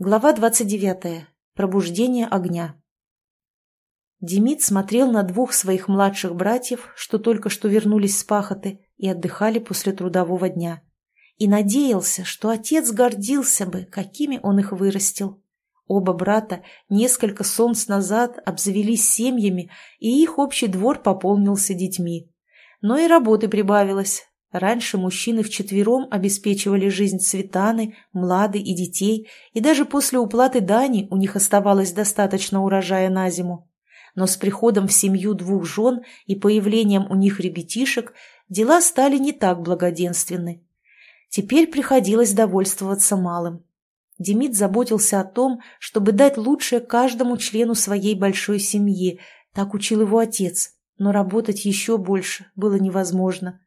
Глава 29. Пробуждение огня. Демид смотрел на двух своих младших братьев, что только что вернулись с пахоты и отдыхали после трудового дня, и надеялся, что отец гордился бы, какими он их вырастил. Оба брата несколько солнц назад обзавелись семьями, и их общий двор пополнился детьми. Но и работы прибавилось, Раньше мужчины вчетвером обеспечивали жизнь Светаны, Млады и детей, и даже после уплаты дани у них оставалось достаточно урожая на зиму. Но с приходом в семью двух жен и появлением у них ребятишек дела стали не так благоденственны. Теперь приходилось довольствоваться малым. Демид заботился о том, чтобы дать лучшее каждому члену своей большой семьи, так учил его отец, но работать еще больше было невозможно.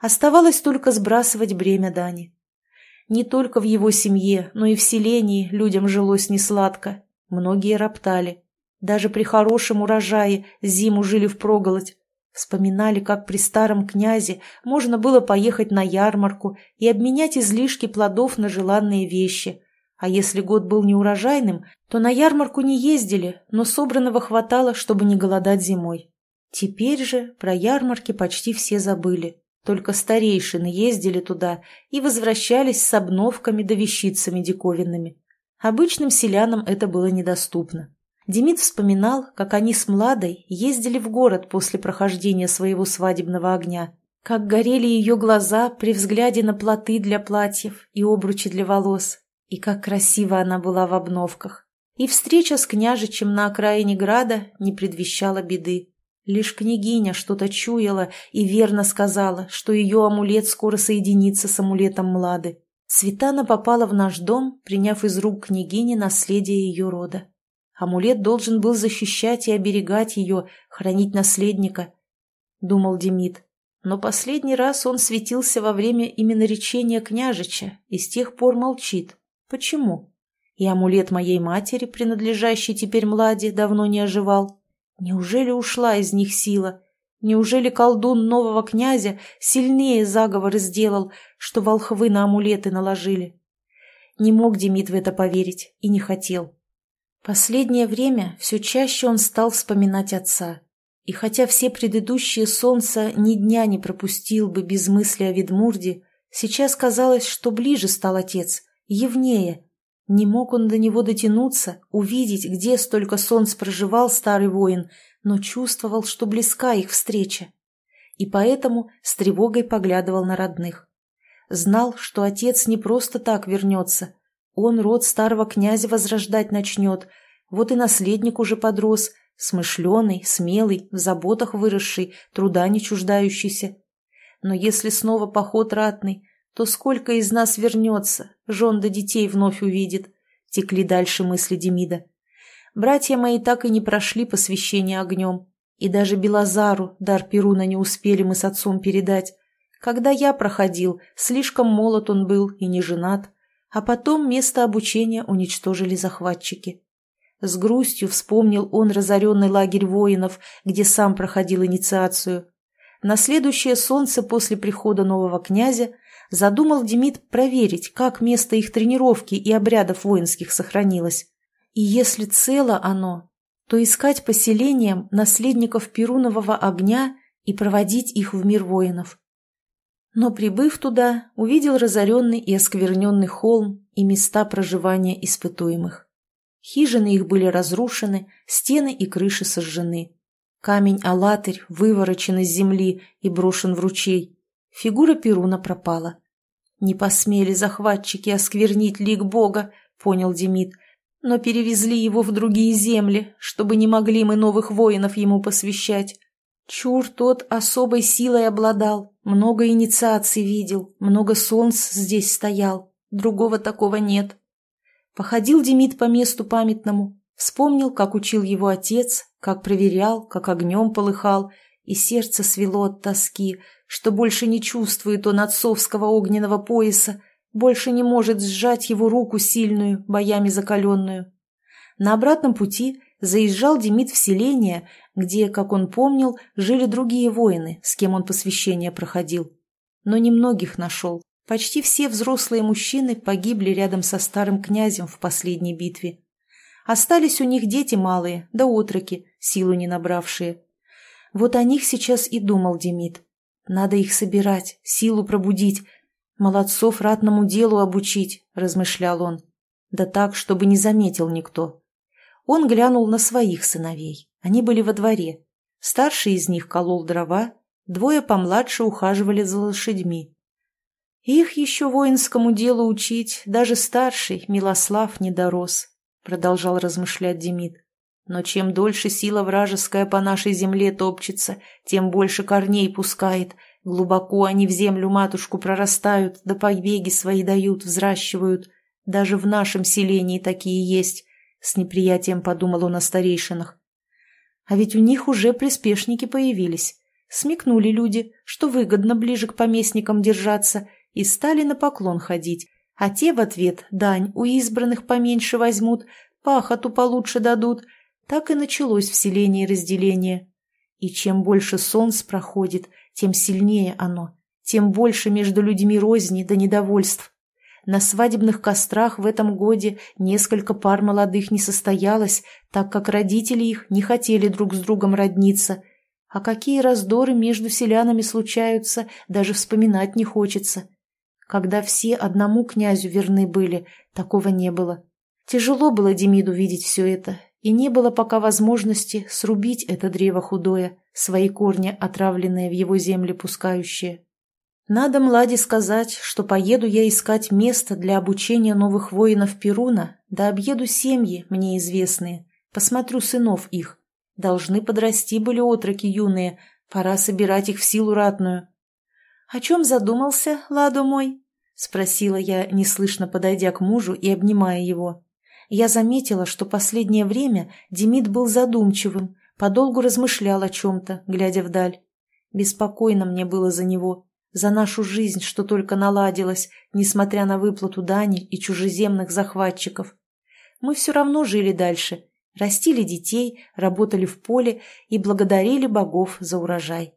Оставалось только сбрасывать бремя Дани. Не только в его семье, но и в селении людям жилось несладко. Многие роптали. Даже при хорошем урожае зиму жили впроголодь. Вспоминали, как при старом князе можно было поехать на ярмарку и обменять излишки плодов на желанные вещи. А если год был неурожайным, то на ярмарку не ездили, но собранного хватало, чтобы не голодать зимой. Теперь же про ярмарки почти все забыли. Только старейшины ездили туда и возвращались с обновками да вещицами диковинными. Обычным селянам это было недоступно. Демид вспоминал, как они с Младой ездили в город после прохождения своего свадебного огня, как горели ее глаза при взгляде на плоты для платьев и обручи для волос, и как красиво она была в обновках. И встреча с княжичем на окраине града не предвещала беды. Лишь княгиня что-то чуяла и верно сказала, что ее амулет скоро соединится с амулетом Млады. Светана попала в наш дом, приняв из рук княгини наследие ее рода. Амулет должен был защищать и оберегать ее, хранить наследника, — думал Демид. Но последний раз он светился во время именно речения княжича и с тех пор молчит. Почему? И амулет моей матери, принадлежащий теперь Младе, давно не оживал. Неужели ушла из них сила? Неужели колдун нового князя сильнее заговоры сделал, что волхвы на амулеты наложили? Не мог Демид в это поверить и не хотел. Последнее время все чаще он стал вспоминать отца. И хотя все предыдущие солнца ни дня не пропустил бы без мысли о Ведмурде, сейчас казалось, что ближе стал отец, явнее, не мог он до него дотянуться, увидеть, где столько солнц проживал старый воин, но чувствовал, что близка их встреча. И поэтому с тревогой поглядывал на родных. Знал, что отец не просто так вернется. Он род старого князя возрождать начнет. Вот и наследник уже подрос, смышленый, смелый, в заботах выросший, труда не чуждающийся. Но если снова поход ратный, то сколько из нас вернется, жен да детей вновь увидит, текли дальше мысли Демида. Братья мои так и не прошли посвящение огнем, и даже Белозару, дар Перуна, не успели мы с отцом передать. Когда я проходил, слишком молод он был и не женат, а потом место обучения уничтожили захватчики. С грустью вспомнил он разоренный лагерь воинов, где сам проходил инициацию. На следующее солнце после прихода нового князя задумал Демид проверить, как место их тренировки и обрядов воинских сохранилось. И если цело оно, то искать поселением наследников Перунового огня и проводить их в мир воинов. Но, прибыв туда, увидел разоренный и оскверненный холм и места проживания испытуемых. Хижины их были разрушены, стены и крыши сожжены. Камень-алатырь выворочен из земли и брошен в ручей. Фигура Перуна пропала. «Не посмели захватчики осквернить лик Бога», — понял Демид, «но перевезли его в другие земли, чтобы не могли мы новых воинов ему посвящать. Чур тот особой силой обладал, много инициаций видел, много солнц здесь стоял, другого такого нет». Походил Демид по месту памятному, вспомнил, как учил его отец, как проверял, как огнем полыхал, и сердце свело от тоски, что больше не чувствует он отцовского огненного пояса, больше не может сжать его руку сильную, боями закаленную. На обратном пути заезжал Демид в селение, где, как он помнил, жили другие воины, с кем он посвящение проходил. Но немногих нашел. Почти все взрослые мужчины погибли рядом со старым князем в последней битве. Остались у них дети малые, да отроки, силу не набравшие. Вот о них сейчас и думал Демид. Надо их собирать, силу пробудить, молодцов ратному делу обучить, размышлял он. Да так, чтобы не заметил никто. Он глянул на своих сыновей. Они были во дворе. Старший из них колол дрова, двое помладше ухаживали за лошадьми. Их еще воинскому делу учить даже старший Милослав не дорос, продолжал размышлять Демид. Но чем дольше сила вражеская по нашей земле топчется, тем больше корней пускает. Глубоко они в землю матушку прорастают, да побеги свои дают, взращивают. Даже в нашем селении такие есть, — с неприятием подумал он о старейшинах. А ведь у них уже приспешники появились. Смекнули люди, что выгодно ближе к поместникам держаться, и стали на поклон ходить, а те в ответ дань у избранных поменьше возьмут, пахоту получше дадут, так и началось в селении разделение. И чем больше солнц проходит, тем сильнее оно, тем больше между людьми розни до недовольств. На свадебных кострах в этом годе несколько пар молодых не состоялось, так как родители их не хотели друг с другом родниться. А какие раздоры между селянами случаются, даже вспоминать не хочется. Когда все одному князю верны были, такого не было. Тяжело было Демиду видеть все это, и не было пока возможности срубить это древо худое, свои корни отравленные в его земли пускающие. Надо Младе сказать, что поеду я искать место для обучения новых воинов Перуна, да объеду семьи, мне известные, посмотрю сынов их. Должны подрасти были отроки юные, пора собирать их в силу ратную. — О чем задумался, Ладо мой? — спросила я, неслышно подойдя к мужу и обнимая его я заметила, что последнее время Демид был задумчивым, подолгу размышлял о чем-то, глядя вдаль. Беспокойно мне было за него, за нашу жизнь, что только наладилась, несмотря на выплату дани и чужеземных захватчиков. Мы все равно жили дальше, растили детей, работали в поле и благодарили богов за урожай.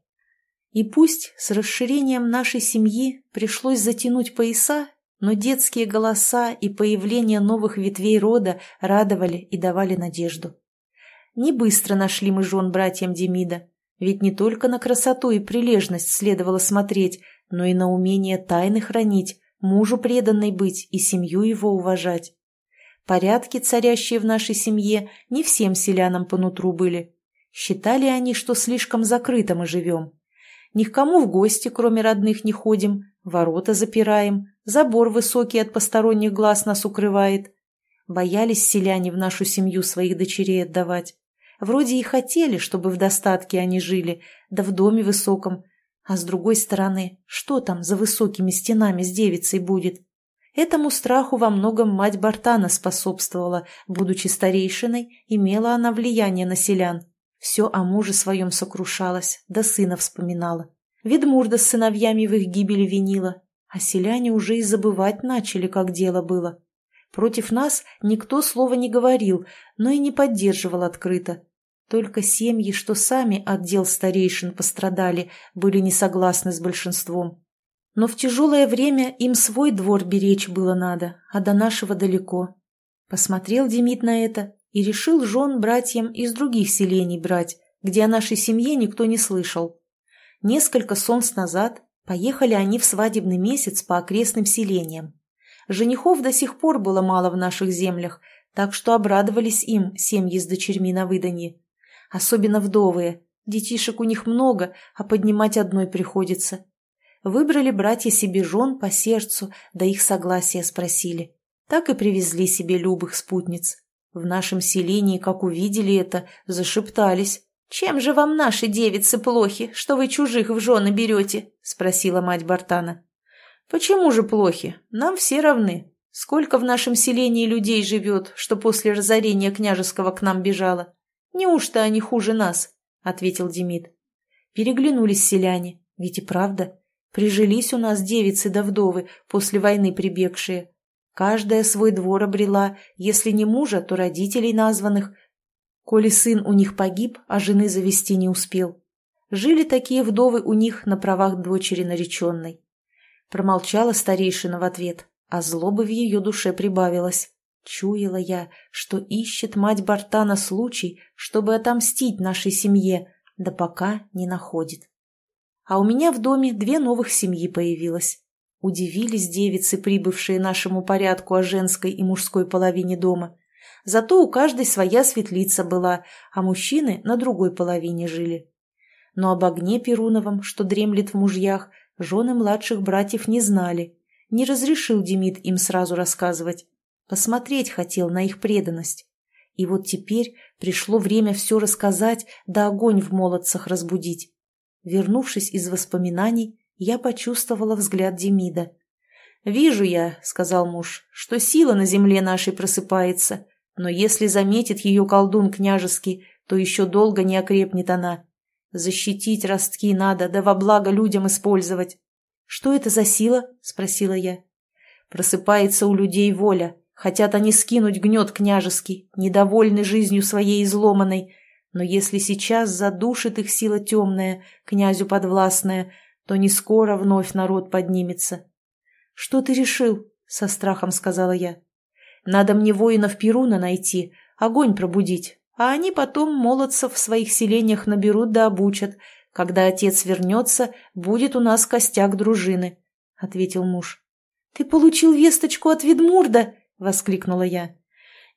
И пусть с расширением нашей семьи пришлось затянуть пояса но детские голоса и появление новых ветвей рода радовали и давали надежду. Не быстро нашли мы жен братьям Демида, ведь не только на красоту и прилежность следовало смотреть, но и на умение тайны хранить, мужу преданной быть и семью его уважать. Порядки, царящие в нашей семье, не всем селянам по нутру были. Считали они, что слишком закрыто мы живем. Ни к кому в гости, кроме родных, не ходим, ворота запираем, Забор высокий от посторонних глаз нас укрывает. Боялись селяне в нашу семью своих дочерей отдавать. Вроде и хотели, чтобы в достатке они жили, да в доме высоком. А с другой стороны, что там за высокими стенами с девицей будет? Этому страху во многом мать Бартана способствовала, будучи старейшиной, имела она влияние на селян. Все о муже своем сокрушалась, да сына вспоминала. Ведмурда с сыновьями в их гибели винила, а селяне уже и забывать начали, как дело было. Против нас никто слова не говорил, но и не поддерживал открыто. Только семьи, что сами от дел старейшин пострадали, были не согласны с большинством. Но в тяжелое время им свой двор беречь было надо, а до нашего далеко. Посмотрел Демид на это и решил жен братьям из других селений брать, где о нашей семье никто не слышал. Несколько солнц назад Поехали они в свадебный месяц по окрестным селениям. Женихов до сих пор было мало в наших землях, так что обрадовались им семьи с дочерьми на выданье. Особенно вдовые. Детишек у них много, а поднимать одной приходится. Выбрали братья себе жен по сердцу, да их согласия спросили. Так и привезли себе любых спутниц. В нашем селении, как увидели это, зашептались. «Чем же вам наши девицы плохи, что вы чужих в жены берете?» — спросила мать Бартана. «Почему же плохи? Нам все равны. Сколько в нашем селении людей живет, что после разорения княжеского к нам бежало? Неужто они хуже нас?» — ответил Демид. Переглянулись селяне, ведь и правда. Прижились у нас девицы да вдовы, после войны прибегшие. Каждая свой двор обрела, если не мужа, то родителей названных — коли сын у них погиб, а жены завести не успел. Жили такие вдовы у них на правах дочери нареченной. Промолчала старейшина в ответ, а злоба в ее душе прибавилась. Чуяла я, что ищет мать Бартана случай, чтобы отомстить нашей семье, да пока не находит. А у меня в доме две новых семьи появилось. Удивились девицы, прибывшие нашему порядку о женской и мужской половине дома. Зато у каждой своя светлица была, а мужчины на другой половине жили. Но об огне Перуновом, что дремлет в мужьях, жены младших братьев не знали. Не разрешил Демид им сразу рассказывать. Посмотреть хотел на их преданность. И вот теперь пришло время все рассказать, да огонь в молодцах разбудить. Вернувшись из воспоминаний, я почувствовала взгляд Демида. «Вижу я», — сказал муж, — «что сила на земле нашей просыпается, но если заметит ее колдун княжеский, то еще долго не окрепнет она. Защитить ростки надо, да во благо людям использовать». «Что это за сила?» — спросила я. «Просыпается у людей воля, Хотят они скинуть гнет княжеский, недовольны жизнью своей изломанной. Но если сейчас задушит их сила темная, князю подвластная, то не скоро вновь народ поднимется. — Что ты решил? — со страхом сказала я. — Надо мне воинов Перуна найти, огонь пробудить, а они потом молодцев в своих селениях наберут да обучат. Когда отец вернется, будет у нас костяк дружины, — ответил муж. — Ты получил весточку от Ведмурда? — воскликнула я.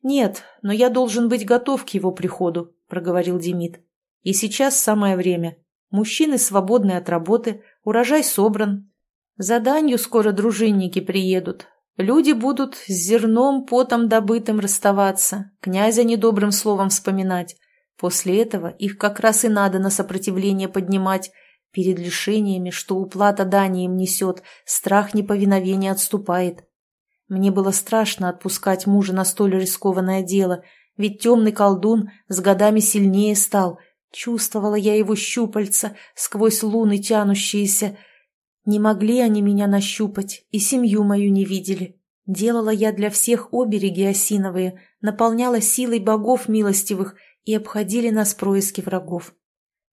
«Нет, но я должен быть готов к его приходу», — проговорил Демид. «И сейчас самое время. Мужчины свободны от работы, урожай собран. За данью скоро дружинники приедут. Люди будут с зерном, потом добытым расставаться, князя недобрым словом вспоминать. После этого их как раз и надо на сопротивление поднимать. Перед лишениями, что уплата дани им несет, страх неповиновения отступает. Мне было страшно отпускать мужа на столь рискованное дело, ведь темный колдун с годами сильнее стал. Чувствовала я его щупальца, сквозь луны тянущиеся. Не могли они меня нащупать, и семью мою не видели. Делала я для всех обереги осиновые, наполняла силой богов милостивых, и обходили нас происки врагов.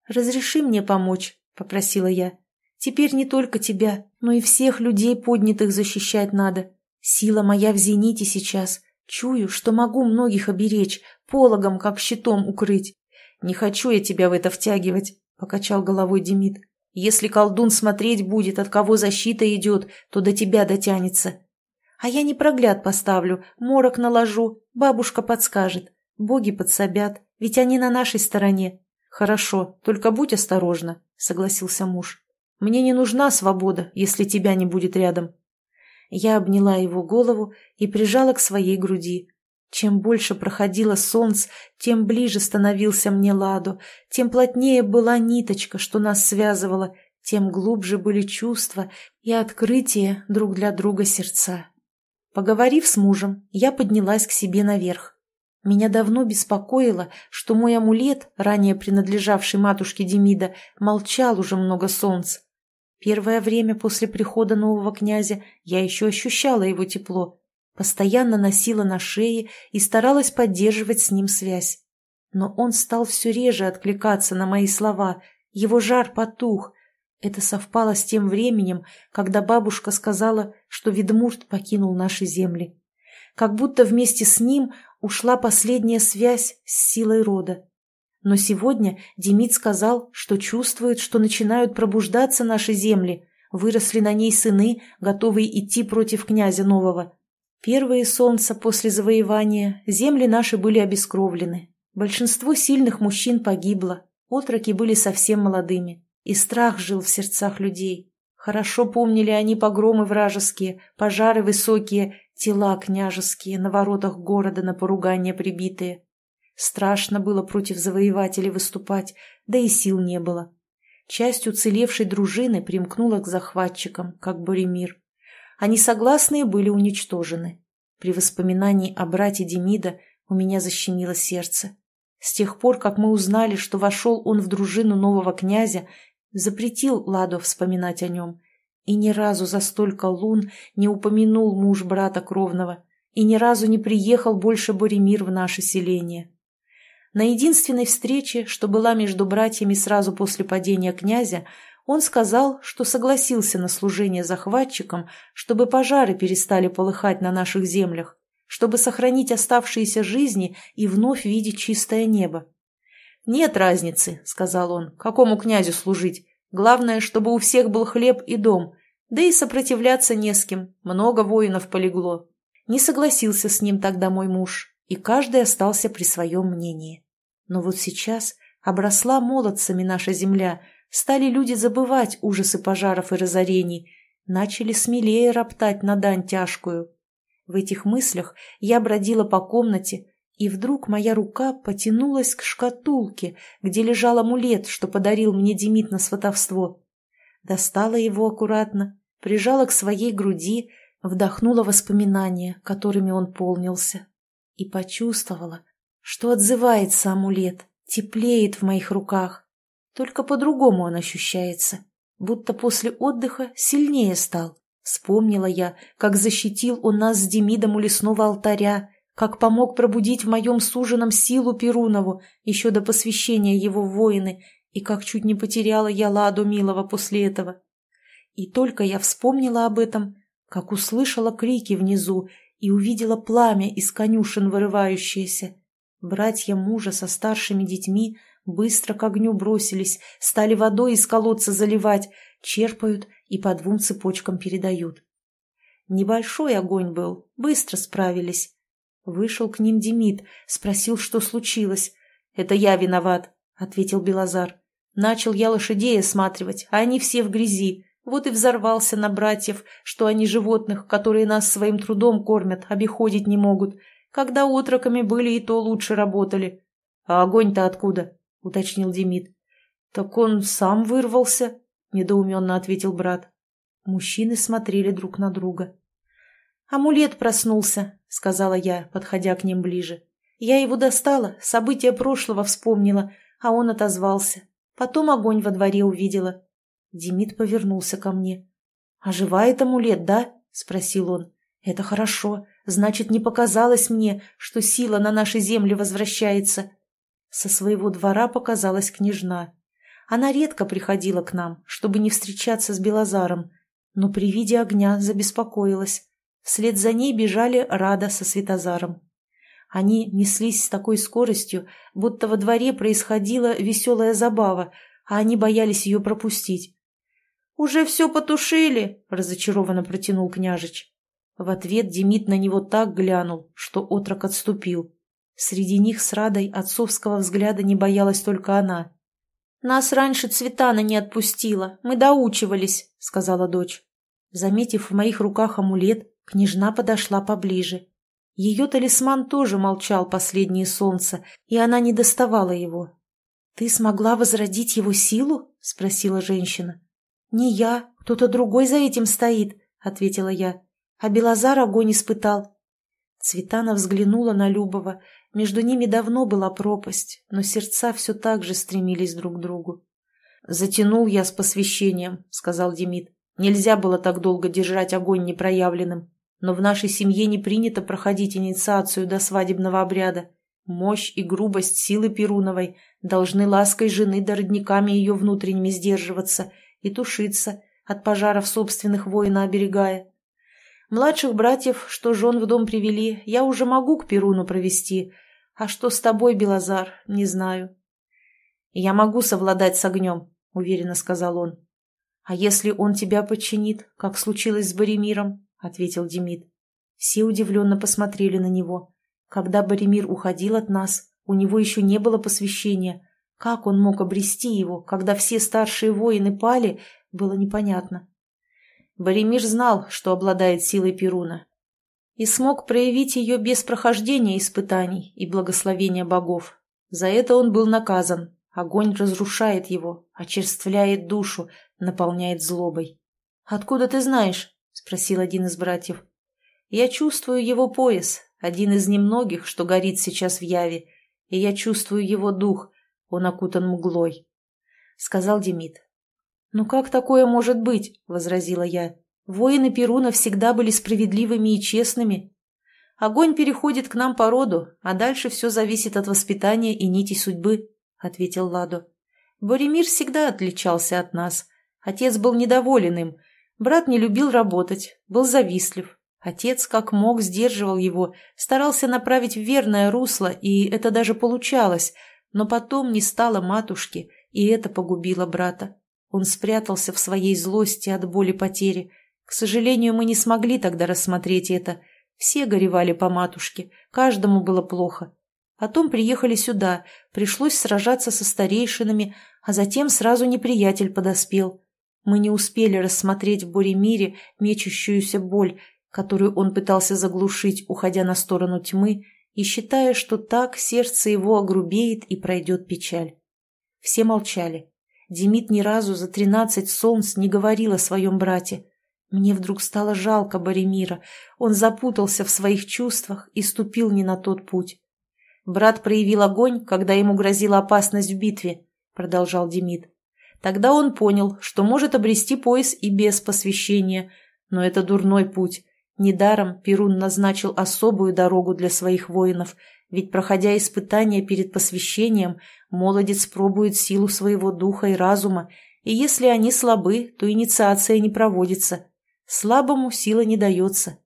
«Разреши мне помочь», — попросила я. «Теперь не только тебя, но и всех людей поднятых защищать надо. Сила моя в зените сейчас. Чую, что могу многих оберечь, пологом, как щитом укрыть. Не хочу я тебя в это втягивать, — покачал головой Демид. Если колдун смотреть будет, от кого защита идет, то до тебя дотянется. А я не прогляд поставлю, морок наложу, бабушка подскажет. Боги подсобят, ведь они на нашей стороне. Хорошо, только будь осторожна, — согласился муж. Мне не нужна свобода, если тебя не будет рядом. Я обняла его голову и прижала к своей груди. Чем больше проходило солнце, тем ближе становился мне Ладу, тем плотнее была ниточка, что нас связывала, тем глубже были чувства и открытие друг для друга сердца. Поговорив с мужем, я поднялась к себе наверх. Меня давно беспокоило, что мой амулет, ранее принадлежавший матушке Демида, молчал уже много солнц. Первое время после прихода нового князя я еще ощущала его тепло, постоянно носила на шее и старалась поддерживать с ним связь. Но он стал все реже откликаться на мои слова, его жар потух. Это совпало с тем временем, когда бабушка сказала, что Ведмурт покинул наши земли. Как будто вместе с ним ушла последняя связь с силой рода. Но сегодня Демид сказал, что чувствует, что начинают пробуждаться наши земли, выросли на ней сыны, готовые идти против князя нового. Первые солнца после завоевания, земли наши были обескровлены. Большинство сильных мужчин погибло, отроки были совсем молодыми, и страх жил в сердцах людей. Хорошо помнили они погромы вражеские, пожары высокие, тела княжеские на воротах города на поругание прибитые. Страшно было против завоевателей выступать, да и сил не было. Часть уцелевшей дружины примкнула к захватчикам, как Боремир. Они согласные были уничтожены. При воспоминании о брате Демида у меня защемило сердце. С тех пор, как мы узнали, что вошел он в дружину нового князя, запретил Ладу вспоминать о нем. И ни разу за столько лун не упомянул муж брата кровного, и ни разу не приехал больше Боремир в наше селение. На единственной встрече, что была между братьями сразу после падения князя, Он сказал, что согласился на служение захватчикам, чтобы пожары перестали полыхать на наших землях, чтобы сохранить оставшиеся жизни и вновь видеть чистое небо. «Нет разницы», — сказал он, — «какому князю служить? Главное, чтобы у всех был хлеб и дом, да и сопротивляться не с кем, много воинов полегло». Не согласился с ним тогда мой муж, и каждый остался при своем мнении. Но вот сейчас обросла молодцами наша земля, стали люди забывать ужасы пожаров и разорений, начали смелее роптать на дань тяжкую. В этих мыслях я бродила по комнате, и вдруг моя рука потянулась к шкатулке, где лежал амулет, что подарил мне Демид на сватовство. Достала его аккуратно, прижала к своей груди, вдохнула воспоминания, которыми он полнился, и почувствовала, что отзывается амулет, теплеет в моих руках. Только по-другому он ощущается, будто после отдыха сильнее стал. Вспомнила я, как защитил он нас с Демидом у лесного алтаря, как помог пробудить в моем суженом силу Перунову еще до посвящения его воины, и как чуть не потеряла я Ладу Милова после этого. И только я вспомнила об этом, как услышала крики внизу и увидела пламя из конюшен вырывающееся. Братья мужа со старшими детьми быстро к огню бросились, стали водой из колодца заливать, черпают и по двум цепочкам передают. Небольшой огонь был, быстро справились. Вышел к ним Демид, спросил, что случилось. «Это я виноват», — ответил Белозар. «Начал я лошадей осматривать, а они все в грязи. Вот и взорвался на братьев, что они животных, которые нас своим трудом кормят, обиходить не могут. Когда отроками были, и то лучше работали. А огонь-то откуда? — уточнил Демид. — Так он сам вырвался, — недоуменно ответил брат. Мужчины смотрели друг на друга. — Амулет проснулся, — сказала я, подходя к ним ближе. Я его достала, события прошлого вспомнила, а он отозвался. Потом огонь во дворе увидела. Демид повернулся ко мне. «Оживает амулет, да?» — спросил он. «Это хорошо. Значит, не показалось мне, что сила на нашей земле возвращается». Со своего двора показалась княжна. Она редко приходила к нам, чтобы не встречаться с Белозаром, но при виде огня забеспокоилась. Вслед за ней бежали Рада со Светозаром. Они неслись с такой скоростью, будто во дворе происходила веселая забава, а они боялись ее пропустить. «Уже все потушили!» — разочарованно протянул княжич. В ответ Демид на него так глянул, что отрок отступил. Среди них с Радой отцовского взгляда не боялась только она. «Нас раньше Цветана не отпустила, мы доучивались», — сказала дочь. Заметив в моих руках амулет, княжна подошла поближе. Ее талисман тоже молчал последнее солнце, и она не доставала его. «Ты смогла возродить его силу?» — спросила женщина. «Не я, кто-то другой за этим стоит», — ответила я. «А Белозар огонь испытал». Цветана взглянула на Любова. Между ними давно была пропасть, но сердца все так же стремились друг к другу. «Затянул я с посвящением», — сказал Демид. «Нельзя было так долго держать огонь непроявленным. Но в нашей семье не принято проходить инициацию до свадебного обряда. Мощь и грубость силы Перуновой должны лаской жены да родниками ее внутренними сдерживаться — и тушиться, от пожаров собственных воина оберегая. Младших братьев, что жен в дом привели, я уже могу к Перуну провести, а что с тобой, Белозар, не знаю. «Я могу совладать с огнем», — уверенно сказал он. «А если он тебя подчинит, как случилось с Боремиром?» — ответил Демид. Все удивленно посмотрели на него. Когда Боремир уходил от нас, у него еще не было посвящения, как он мог обрести его, когда все старшие воины пали, было непонятно. Боремир знал, что обладает силой Перуна, и смог проявить ее без прохождения испытаний и благословения богов. За это он был наказан. Огонь разрушает его, очерствляет душу, наполняет злобой. «Откуда ты знаешь?» — спросил один из братьев. «Я чувствую его пояс, один из немногих, что горит сейчас в яве, и я чувствую его дух, он окутан мглой», — сказал Демид. «Ну как такое может быть?» — возразила я. «Воины Перуна всегда были справедливыми и честными. Огонь переходит к нам по роду, а дальше все зависит от воспитания и нити судьбы», — ответил Ладо. «Боремир всегда отличался от нас. Отец был недоволен им. Брат не любил работать, был завистлив. Отец как мог сдерживал его, старался направить в верное русло, и это даже получалось, но потом не стало матушки, и это погубило брата. Он спрятался в своей злости от боли потери. К сожалению, мы не смогли тогда рассмотреть это. Все горевали по матушке, каждому было плохо. Потом приехали сюда, пришлось сражаться со старейшинами, а затем сразу неприятель подоспел. Мы не успели рассмотреть в Боремире мечущуюся боль, которую он пытался заглушить, уходя на сторону тьмы, и считая, что так сердце его огрубеет и пройдет печаль. Все молчали. Демид ни разу за тринадцать солнц не говорил о своем брате. Мне вдруг стало жалко Боремира. Он запутался в своих чувствах и ступил не на тот путь. Брат проявил огонь, когда ему грозила опасность в битве, продолжал Демид. Тогда он понял, что может обрести пояс и без посвящения, но это дурной путь. Недаром Перун назначил особую дорогу для своих воинов, ведь, проходя испытания перед посвящением, молодец пробует силу своего духа и разума, и если они слабы, то инициация не проводится. Слабому сила не дается.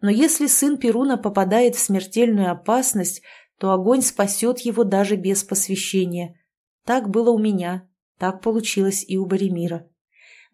Но если сын Перуна попадает в смертельную опасность, то огонь спасет его даже без посвящения. Так было у меня, так получилось и у Боремира.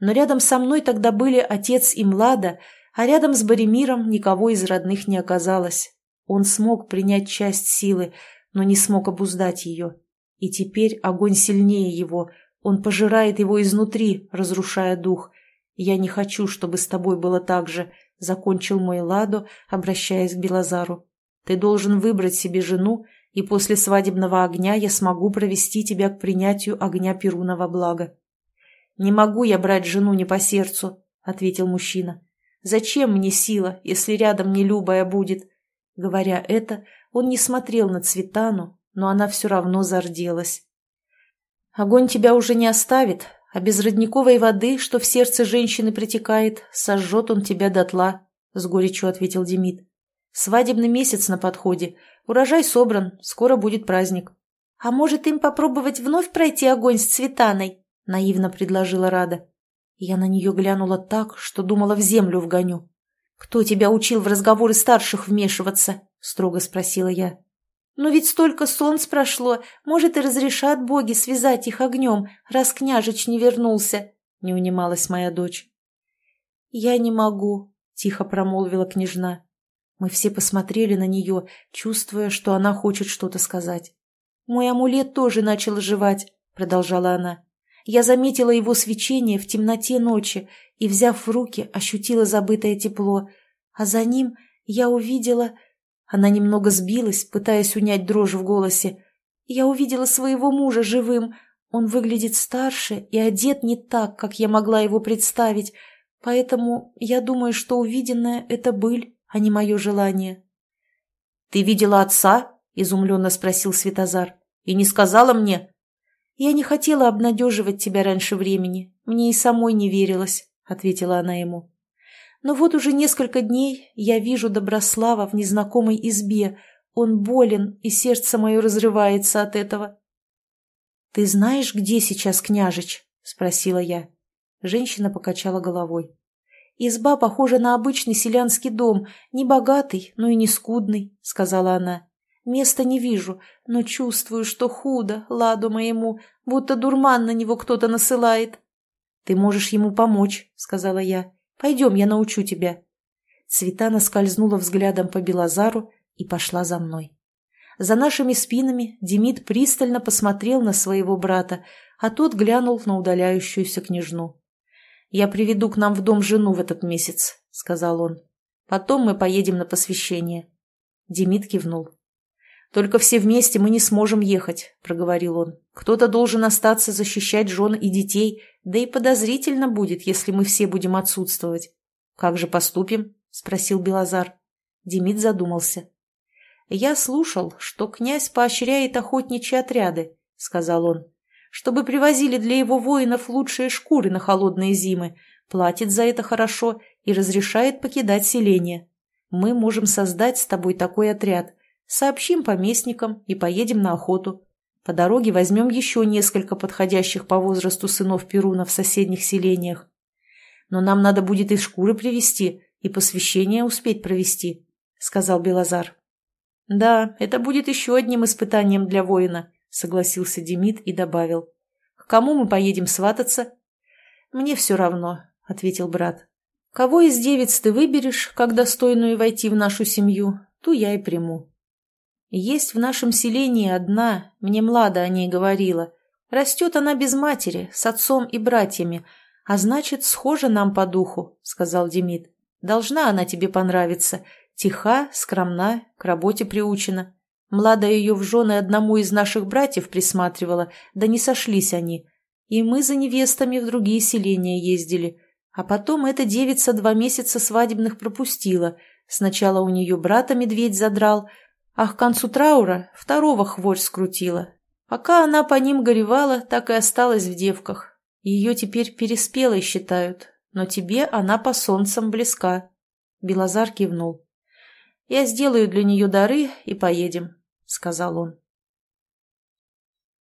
Но рядом со мной тогда были отец и Млада, а рядом с Боремиром никого из родных не оказалось. Он смог принять часть силы, но не смог обуздать ее. И теперь огонь сильнее его, он пожирает его изнутри, разрушая дух. Я не хочу, чтобы с тобой было так же, — закончил мой Ладо, обращаясь к Белозару. Ты должен выбрать себе жену, и после свадебного огня я смогу провести тебя к принятию огня Перуна блага. «Не могу я брать жену не по сердцу», — ответил мужчина. «Зачем мне сила, если рядом не любая будет?» Говоря это, он не смотрел на Цветану, но она все равно зарделась. «Огонь тебя уже не оставит, а без родниковой воды, что в сердце женщины притекает, сожжет он тебя дотла», — с горечью ответил Демид. Свадебный месяц на подходе. Урожай собран, скоро будет праздник. А может, им попробовать вновь пройти огонь с цветаной? Наивно предложила Рада. Я на нее глянула так, что думала в землю вгоню. «Кто тебя учил в разговоры старших вмешиваться?» — строго спросила я. «Но ведь столько солнц прошло, может, и разрешат боги связать их огнем, раз княжич не вернулся», — не унималась моя дочь. «Я не могу», — тихо промолвила княжна. Мы все посмотрели на нее, чувствуя, что она хочет что-то сказать. «Мой амулет тоже начал оживать», — продолжала она. «Я заметила его свечение в темноте ночи и, взяв в руки, ощутила забытое тепло. А за ним я увидела...» Она немного сбилась, пытаясь унять дрожь в голосе. «Я увидела своего мужа живым. Он выглядит старше и одет не так, как я могла его представить, поэтому я думаю, что увиденное — это быль» а не мое желание. — Ты видела отца? — изумленно спросил Светозар. — И не сказала мне? — Я не хотела обнадеживать тебя раньше времени. Мне и самой не верилось, — ответила она ему. Но вот уже несколько дней я вижу Доброслава в незнакомой избе. Он болен, и сердце мое разрывается от этого. — Ты знаешь, где сейчас княжич? — спросила я. Женщина покачала головой. «Изба похожа на обычный селянский дом, не богатый, но и не скудный», — сказала она. «Места не вижу, но чувствую, что худо, ладу моему, будто дурман на него кто-то насылает». «Ты можешь ему помочь», — сказала я. «Пойдем, я научу тебя». Цветана скользнула взглядом по Белозару и пошла за мной. За нашими спинами Демид пристально посмотрел на своего брата, а тот глянул на удаляющуюся княжну. «Я приведу к нам в дом жену в этот месяц», — сказал он. «Потом мы поедем на посвящение». Демид кивнул. «Только все вместе мы не сможем ехать», — проговорил он. «Кто-то должен остаться защищать жен и детей, да и подозрительно будет, если мы все будем отсутствовать». «Как же поступим?» — спросил Белозар. Демид задумался. «Я слушал, что князь поощряет охотничьи отряды», — сказал он чтобы привозили для его воинов лучшие шкуры на холодные зимы, платит за это хорошо и разрешает покидать селение. Мы можем создать с тобой такой отряд, сообщим поместникам и поедем на охоту. По дороге возьмем еще несколько подходящих по возрасту сынов Перуна в соседних селениях. Но нам надо будет и шкуры привезти, и посвящение успеть провести», — сказал Белозар. «Да, это будет еще одним испытанием для воина», — согласился Демид и добавил. «К кому мы поедем свататься?» «Мне все равно», — ответил брат. «Кого из девиц ты выберешь, как достойную войти в нашу семью, ту я и приму». Есть в нашем селении одна, мне Млада о ней говорила. Растет она без матери, с отцом и братьями, а значит, схожа нам по духу, — сказал Демид. Должна она тебе понравиться. Тиха, скромна, к работе приучена. Млада ее в жены одному из наших братьев присматривала, да не сошлись они. И мы за невестами в другие селения ездили. А потом эта девица два месяца свадебных пропустила. Сначала у нее брата медведь задрал, а к концу траура второго хворь скрутила. Пока она по ним горевала, так и осталась в девках. Ее теперь переспелой считают, но тебе она по солнцам близка. Белозар кивнул. «Я сделаю для нее дары и поедем», — сказал он.